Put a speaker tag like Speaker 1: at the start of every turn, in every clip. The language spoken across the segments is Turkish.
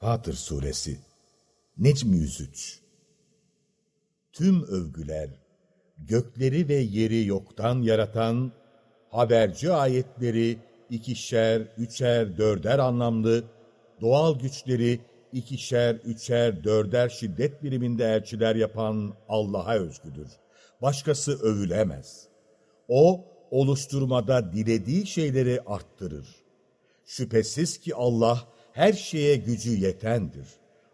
Speaker 1: Fatır Suresi Necm 103 Tüm övgüler, gökleri ve yeri yoktan yaratan, haberci ayetleri ikişer, üçer, dörder anlamlı, doğal güçleri ikişer, üçer, dörder şiddet biriminde elçiler yapan Allah'a özgüdür. Başkası övülemez. O, oluşturmada dilediği şeyleri arttırır. Şüphesiz ki Allah, her şeye gücü yetendir.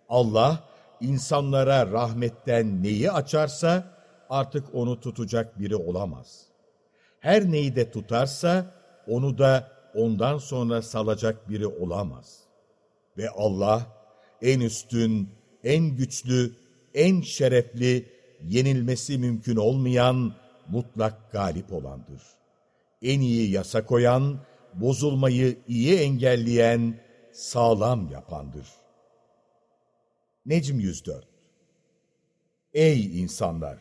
Speaker 1: Allah, insanlara rahmetten neyi açarsa, artık onu tutacak biri olamaz. Her neyi de tutarsa, onu da ondan sonra salacak biri olamaz. Ve Allah, en üstün, en güçlü, en şerefli, yenilmesi mümkün olmayan, mutlak galip olandır. En iyi yasa koyan, bozulmayı iyi engelleyen, sağlam yapandır. Necm 104 Ey insanlar!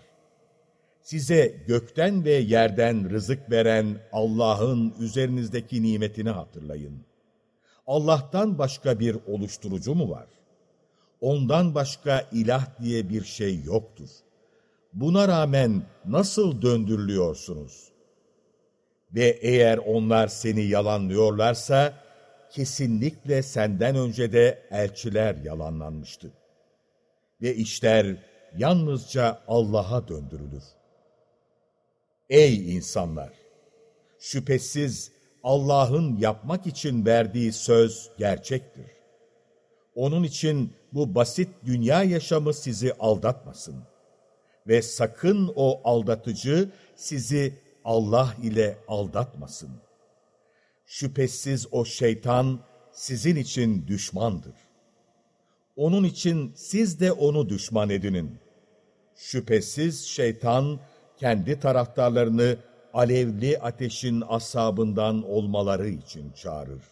Speaker 1: Size gökten ve yerden rızık veren Allah'ın üzerinizdeki nimetini hatırlayın. Allah'tan başka bir oluşturucu mu var? Ondan başka ilah diye bir şey yoktur. Buna rağmen nasıl döndürülüyorsunuz? Ve eğer onlar seni yalanlıyorlarsa, kesinlikle senden önce de elçiler yalanlanmıştı. Ve işler yalnızca Allah'a döndürülür. Ey insanlar! Şüphesiz Allah'ın yapmak için verdiği söz gerçektir. Onun için bu basit dünya yaşamı sizi aldatmasın. Ve sakın o aldatıcı sizi Allah ile aldatmasın. Şüphesiz o şeytan sizin için düşmandır. Onun için siz de onu düşman edinin. Şüphesiz şeytan kendi taraftarlarını alevli ateşin asabından olmaları için çağırır.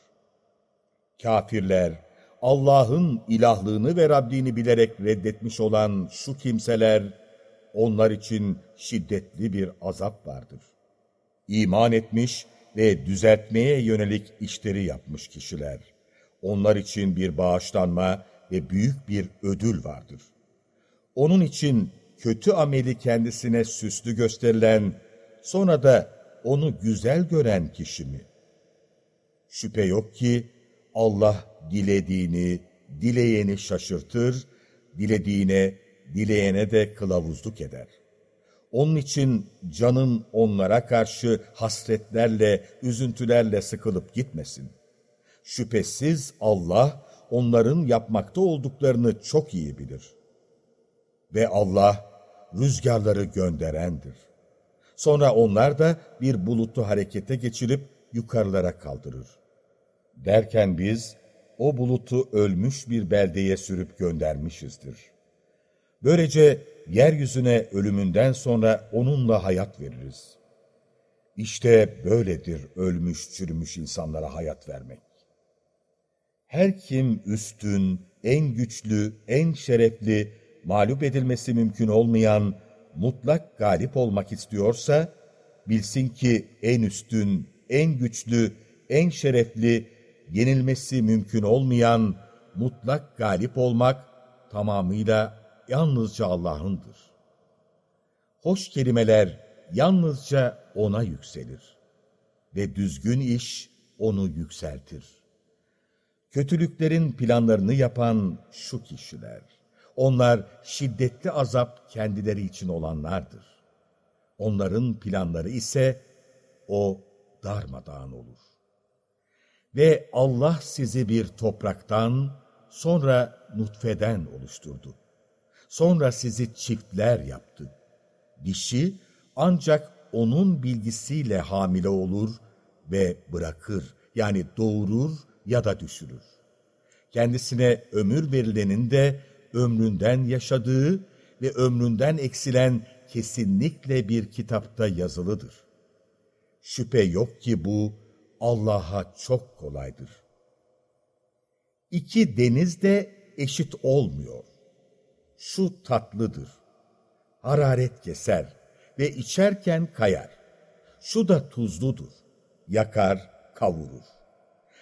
Speaker 1: Kafirler, Allah'ın ilahlığını ve Rabbini bilerek reddetmiş olan şu kimseler, onlar için şiddetli bir azap vardır. İman etmiş ve düzeltmeye yönelik işleri yapmış kişiler. Onlar için bir bağışlanma ve büyük bir ödül vardır. Onun için kötü ameli kendisine süslü gösterilen, sonra da onu güzel gören kişi mi? Şüphe yok ki Allah dilediğini, dileyeni şaşırtır, dilediğine, dileyene de kılavuzluk eder. Onun için canın onlara karşı hasretlerle, üzüntülerle sıkılıp gitmesin. Şüphesiz Allah onların yapmakta olduklarını çok iyi bilir. Ve Allah rüzgarları gönderendir. Sonra onlar da bir bulutu harekete geçirip yukarılara kaldırır. Derken biz o bulutu ölmüş bir beldeye sürüp göndermişizdir. Böylece yeryüzüne ölümünden sonra onunla hayat veririz. İşte böyledir ölmüş çürümüş insanlara hayat vermek. Her kim üstün, en güçlü, en şerefli, mağlup edilmesi mümkün olmayan, mutlak galip olmak istiyorsa, bilsin ki en üstün, en güçlü, en şerefli, yenilmesi mümkün olmayan, mutlak galip olmak tamamıyla yalnızca Allah'ındır. Hoş kelimeler yalnızca O'na yükselir ve düzgün iş O'nu yükseltir. Kötülüklerin planlarını yapan şu kişiler, onlar şiddetli azap kendileri için olanlardır. Onların planları ise o darmadağın olur. Ve Allah sizi bir topraktan, sonra nutfeden oluşturdu. Sonra sizi çiftler yaptı. Dişi ancak onun bilgisiyle hamile olur ve bırakır, yani doğurur ya da düşürür. Kendisine ömür verilenin de ömründen yaşadığı ve ömründen eksilen kesinlikle bir kitapta yazılıdır. Şüphe yok ki bu Allah'a çok kolaydır. İki deniz de eşit olmuyor. Şu tatlıdır. Hararet keser ve içerken kayar. Şu da tuzludur. Yakar, kavurur.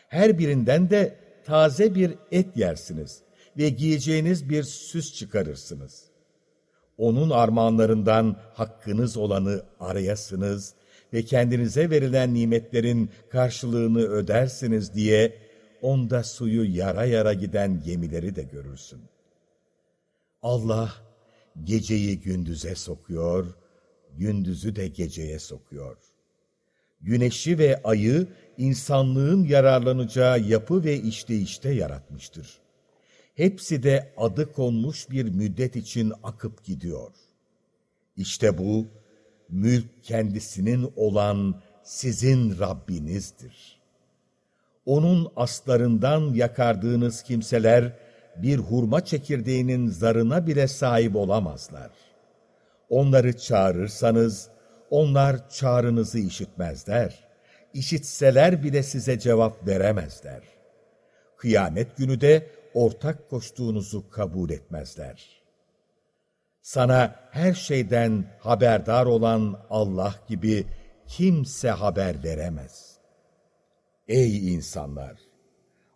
Speaker 1: Her birinden de taze bir et yersiniz ve giyeceğiniz bir süs çıkarırsınız. Onun armağanlarından hakkınız olanı arayasınız ve kendinize verilen nimetlerin karşılığını ödersiniz diye onda suyu yara yara giden gemileri de görürsün. Allah geceyi gündüze sokuyor, gündüzü de geceye sokuyor. Güneşi ve ayı insanlığın yararlanacağı yapı ve işleyişte yaratmıştır. Hepsi de adı konmuş bir müddet için akıp gidiyor. İşte bu, mülk kendisinin olan sizin Rabbinizdir. Onun aslarından yakardığınız kimseler, bir hurma çekirdeğinin zarına bile sahip olamazlar. Onları çağırırsanız, onlar çağrınızı işitmezler. İşitseler bile size cevap veremezler. Kıyamet günü de ortak koştuğunuzu kabul etmezler. Sana her şeyden haberdar olan Allah gibi kimse haber veremez. Ey insanlar!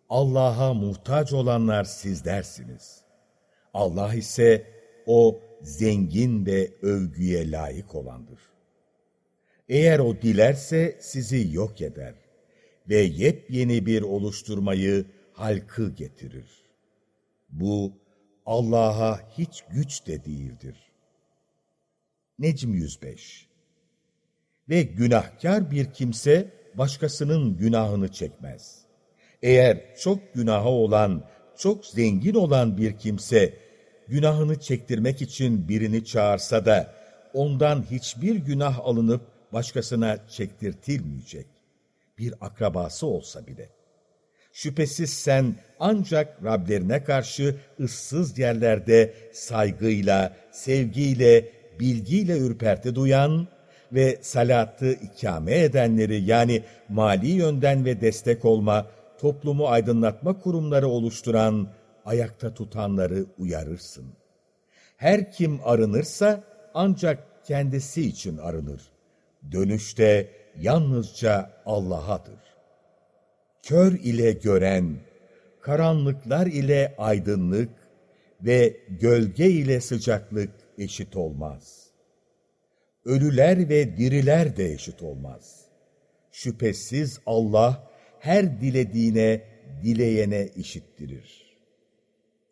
Speaker 1: Allah'a muhtaç olanlar sizlersiniz. Allah ise o zengin ve övgüye layık olandır. Eğer o dilerse sizi yok eder ve yepyeni bir oluşturmayı halkı getirir. Bu Allah'a hiç güç de değildir. Necm 105 Ve günahkar bir kimse başkasının günahını çekmez. Eğer çok günahı olan, çok zengin olan bir kimse günahını çektirmek için birini çağırsa da ondan hiçbir günah alınıp başkasına çektirtilmeyecek. Bir akrabası olsa bile. Şüphesiz sen ancak Rablerine karşı ıssız yerlerde saygıyla, sevgiyle, bilgiyle ürperti duyan ve salatı ikame edenleri yani mali yönden ve destek olma, toplumu aydınlatma kurumları oluşturan, ayakta tutanları uyarırsın. Her kim arınırsa ancak kendisi için arınır. Dönüşte yalnızca Allah'adır. Kör ile gören, karanlıklar ile aydınlık ve gölge ile sıcaklık eşit olmaz. Ölüler ve diriler de eşit olmaz. Şüphesiz Allah, her dilediğine, dileyene işittirir.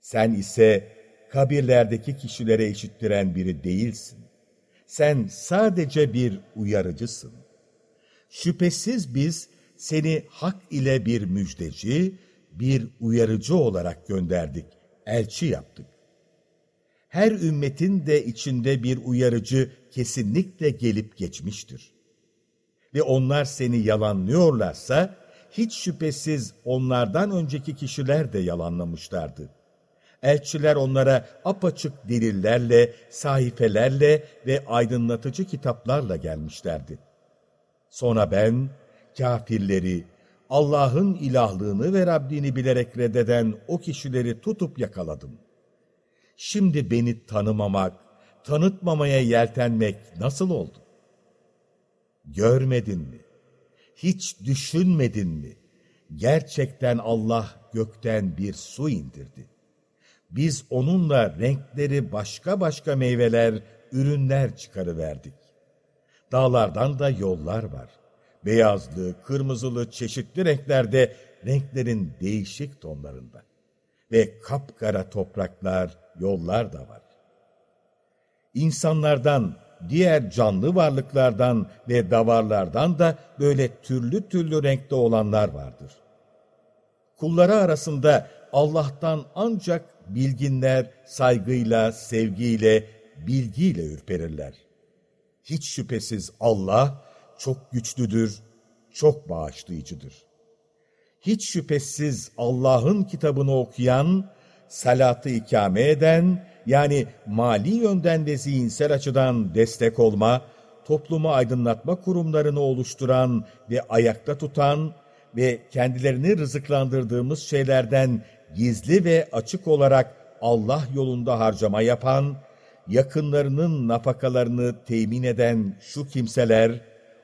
Speaker 1: Sen ise kabirlerdeki kişilere işittiren biri değilsin. Sen sadece bir uyarıcısın. Şüphesiz biz seni hak ile bir müjdeci, bir uyarıcı olarak gönderdik, elçi yaptık. Her ümmetin de içinde bir uyarıcı kesinlikle gelip geçmiştir. Ve onlar seni yalanlıyorlarsa, hiç şüphesiz onlardan önceki kişiler de yalanlamışlardı. Elçiler onlara apaçık delillerle, sahifelerle ve aydınlatıcı kitaplarla gelmişlerdi. Sonra ben kafirleri, Allah'ın ilahlığını ve Rabbini bilerek reddeden o kişileri tutup yakaladım. Şimdi beni tanımamak, tanıtmamaya yeltenmek nasıl oldu? Görmedin mi? Hiç düşünmedin mi? Gerçekten Allah gökten bir su indirdi. Biz onunla renkleri başka başka meyveler, ürünler çıkarıverdik. Dağlardan da yollar var. Beyazlı, kırmızılı, çeşitli renklerde, renklerin değişik tonlarında. Ve kapkara topraklar, yollar da var. İnsanlardan diğer canlı varlıklardan ve davarlardan da böyle türlü türlü renkte olanlar vardır. Kulları arasında Allah'tan ancak bilginler saygıyla, sevgiyle, bilgiyle ürperirler. Hiç şüphesiz Allah çok güçlüdür, çok bağışlayıcıdır. Hiç şüphesiz Allah'ın kitabını okuyan, salatı ikame eden, yani mali yönden ve zihinsel açıdan destek olma, toplumu aydınlatma kurumlarını oluşturan ve ayakta tutan ve kendilerini rızıklandırdığımız şeylerden gizli ve açık olarak Allah yolunda harcama yapan, yakınlarının nafakalarını temin eden şu kimseler,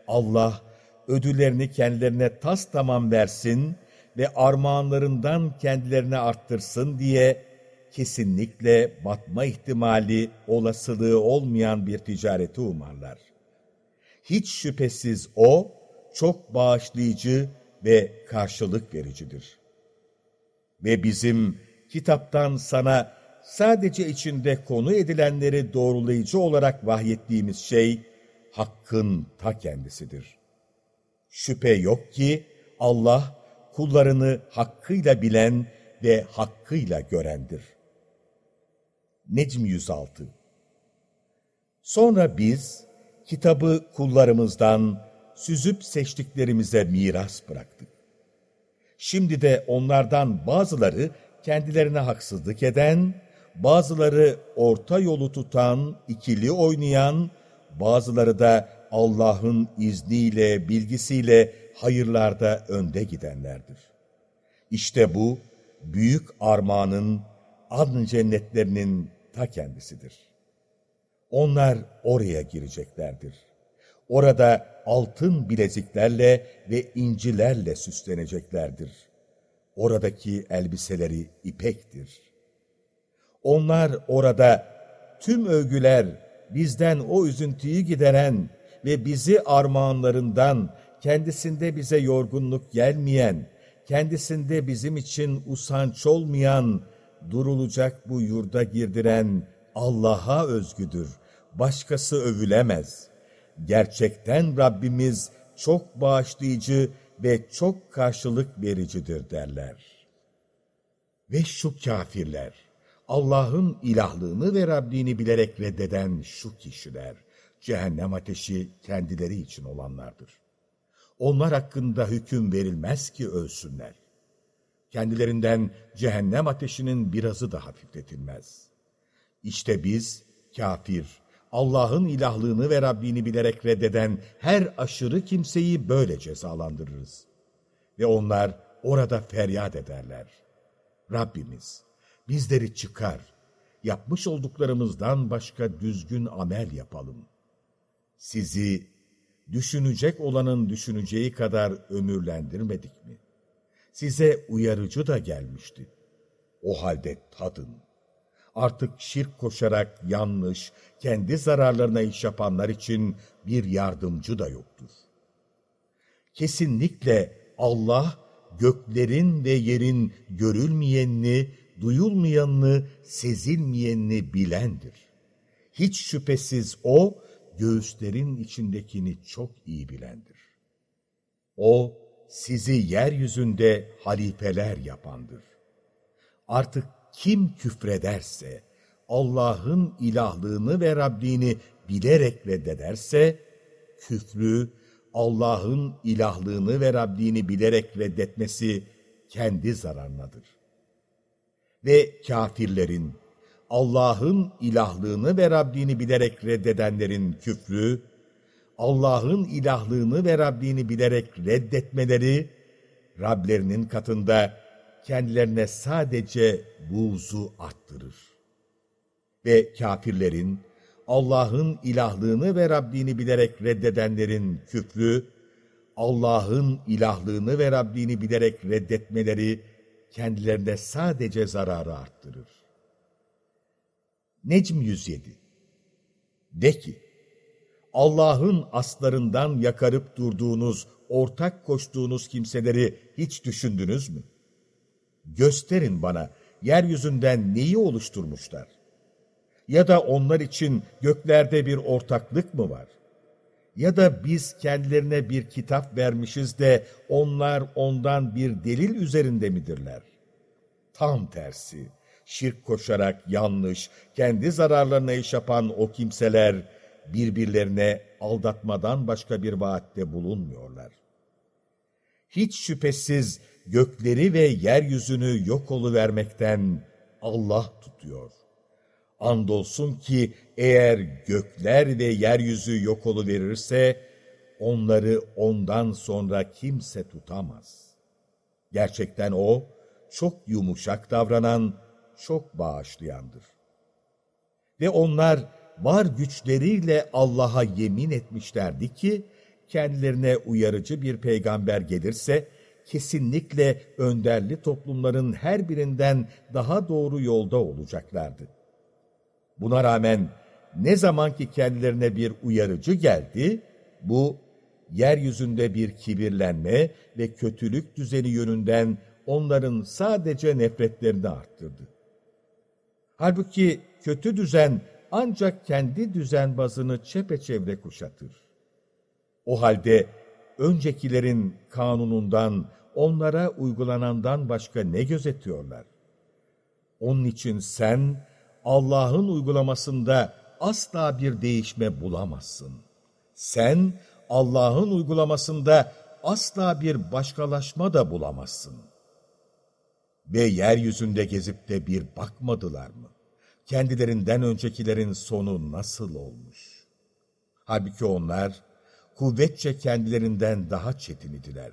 Speaker 1: Allah ödüllerini kendilerine tas tamam versin ve armağanlarından kendilerine arttırsın diye kesinlikle batma ihtimali, olasılığı olmayan bir ticareti umarlar. Hiç şüphesiz o, çok bağışlayıcı ve karşılık vericidir. Ve bizim kitaptan sana sadece içinde konu edilenleri doğrulayıcı olarak vahyettiğimiz şey, Hakk'ın ta kendisidir. Şüphe yok ki Allah kullarını hakkıyla bilen ve hakkıyla görendir. Necm 106 Sonra biz kitabı kullarımızdan süzüp seçtiklerimize miras bıraktık. Şimdi de onlardan bazıları kendilerine haksızlık eden, bazıları orta yolu tutan, ikili oynayan, bazıları da Allah'ın izniyle, bilgisiyle hayırlarda önde gidenlerdir. İşte bu, büyük armağanın, adn cennetlerinin ta kendisidir. Onlar oraya gireceklerdir. Orada altın bileziklerle ve incilerle süsleneceklerdir. Oradaki elbiseleri ipektir. Onlar orada tüm övgüler bizden o üzüntüyü gideren ve bizi armağanlarından kendisinde bize yorgunluk gelmeyen, kendisinde bizim için usanç olmayan, durulacak bu yurda girdiren Allah'a özgüdür. Başkası övülemez. Gerçekten Rabbimiz çok bağışlayıcı ve çok karşılık vericidir derler. Ve şu kafirler, Allah'ın ilahlığını ve Rabbini bilerek reddeden şu kişiler, cehennem ateşi kendileri için olanlardır. Onlar hakkında hüküm verilmez ki ölsünler. Kendilerinden cehennem ateşinin birazı da hafifletilmez. İşte biz, kafir, Allah'ın ilahlığını ve Rabbini bilerek reddeden her aşırı kimseyi böyle cezalandırırız. Ve onlar orada feryat ederler. Rabbimiz, bizleri çıkar, yapmış olduklarımızdan başka düzgün amel yapalım. Sizi düşünecek olanın düşüneceği kadar ömürlendirmedik mi? Size uyarıcı da gelmişti. O halde tadın. Artık şirk koşarak yanlış, kendi zararlarına iş yapanlar için bir yardımcı da yoktur. Kesinlikle Allah göklerin ve yerin görülmeyenini, duyulmayanını, sezilmeyenini bilendir. Hiç şüphesiz O, göğüslerin içindekini çok iyi bilendir. O, sizi yeryüzünde halifeler yapandır. Artık kim küfrederse, Allah'ın ilahlığını ve Rabbini bilerek reddederse, küfrü, Allah'ın ilahlığını ve Rabbini bilerek reddetmesi kendi zararınadır. Ve kafirlerin, Allah'ın ilahlığını ve Rabbini bilerek reddedenlerin küfrü, Allah'ın ilahlığını ve Rabbini bilerek reddetmeleri, Rablerinin katında kendilerine sadece buğzu arttırır. Ve kafirlerin, Allah'ın ilahlığını ve Rabbini bilerek reddedenlerin küfrü, Allah'ın ilahlığını ve Rabbini bilerek reddetmeleri kendilerine sadece zararı arttırır. Necm 107 De ki, Allah'ın aslarından yakarıp durduğunuz, ortak koştuğunuz kimseleri hiç düşündünüz mü? Gösterin bana, yeryüzünden neyi oluşturmuşlar? Ya da onlar için göklerde bir ortaklık mı var? Ya da biz kendilerine bir kitap vermişiz de onlar ondan bir delil üzerinde midirler? Tam tersi şirk koşarak yanlış, kendi zararlarına iş yapan o kimseler birbirlerine aldatmadan başka bir vaatte bulunmuyorlar. Hiç şüphesiz gökleri ve yeryüzünü yok vermekten Allah tutuyor. Andolsun ki eğer gökler ve yeryüzü yok verirse onları ondan sonra kimse tutamaz. Gerçekten o, çok yumuşak davranan, çok bağışlayandır. Ve onlar var güçleriyle Allah'a yemin etmişlerdi ki, kendilerine uyarıcı bir peygamber gelirse, kesinlikle önderli toplumların her birinden daha doğru yolda olacaklardı. Buna rağmen ne zaman ki kendilerine bir uyarıcı geldi, bu yeryüzünde bir kibirlenme ve kötülük düzeni yönünden onların sadece nefretlerini arttırdı. Halbuki kötü düzen ancak kendi düzenbazını çepeçevre kuşatır. O halde öncekilerin kanunundan, onlara uygulanandan başka ne gözetiyorlar? Onun için sen Allah'ın uygulamasında asla bir değişme bulamazsın. Sen Allah'ın uygulamasında asla bir başkalaşma da bulamazsın. Ve yeryüzünde gezip de bir bakmadılar mı? Kendilerinden öncekilerin sonu nasıl olmuş? Halbuki onlar kuvvetçe kendilerinden daha çetin idiler.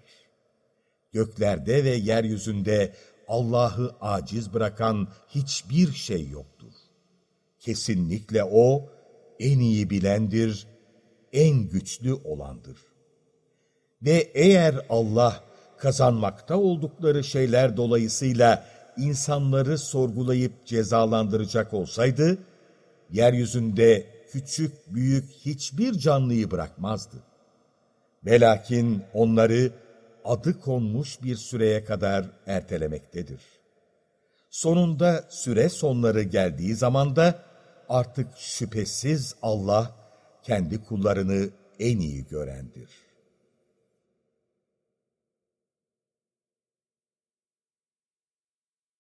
Speaker 1: Göklerde ve yeryüzünde Allah'ı aciz bırakan hiçbir şey yoktur. Kesinlikle O en iyi bilendir, en güçlü olandır. Ve eğer Allah kazanmakta oldukları şeyler dolayısıyla insanları sorgulayıp cezalandıracak olsaydı, yeryüzünde küçük büyük hiçbir canlıyı bırakmazdı. Velakin onları adı konmuş bir süreye kadar ertelemektedir. Sonunda süre sonları geldiği zaman da artık şüphesiz Allah kendi kullarını en iyi görendir.